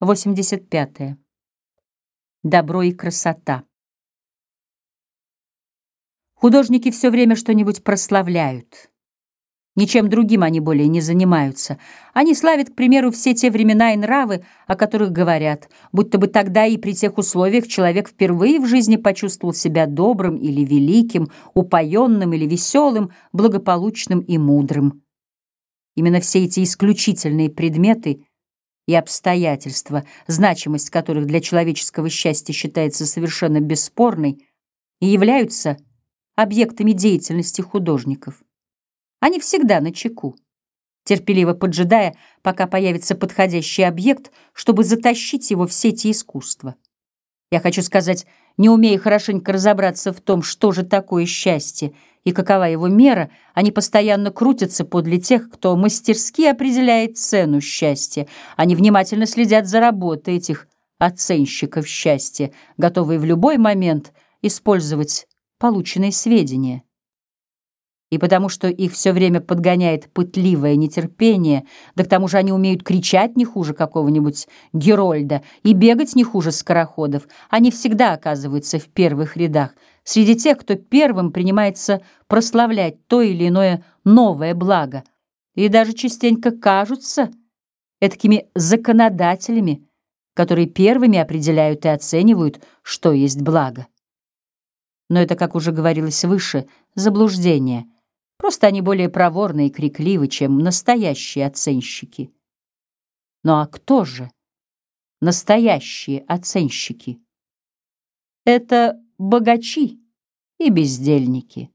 85. -е. Добро и красота. Художники все время что-нибудь прославляют. Ничем другим они более не занимаются. Они славят, к примеру, все те времена и нравы, о которых говорят, будто бы тогда и при тех условиях человек впервые в жизни почувствовал себя добрым или великим, упоенным или веселым, благополучным и мудрым. Именно все эти исключительные предметы — и обстоятельства, значимость которых для человеческого счастья считается совершенно бесспорной, и являются объектами деятельности художников. Они всегда на чеку, терпеливо поджидая, пока появится подходящий объект, чтобы затащить его в сети искусства. Я хочу сказать, не умея хорошенько разобраться в том, что же такое счастье и какова его мера, они постоянно крутятся подле тех, кто мастерски определяет цену счастья. Они внимательно следят за работой этих оценщиков счастья, готовые в любой момент использовать полученные сведения и потому что их все время подгоняет пытливое нетерпение, да к тому же они умеют кричать не хуже какого-нибудь Герольда и бегать не хуже скороходов, они всегда оказываются в первых рядах, среди тех, кто первым принимается прославлять то или иное новое благо, и даже частенько кажутся такими законодателями, которые первыми определяют и оценивают, что есть благо. Но это, как уже говорилось выше, заблуждение — Просто они более проворны и крикливы, чем настоящие оценщики. Ну а кто же настоящие оценщики? Это богачи и бездельники.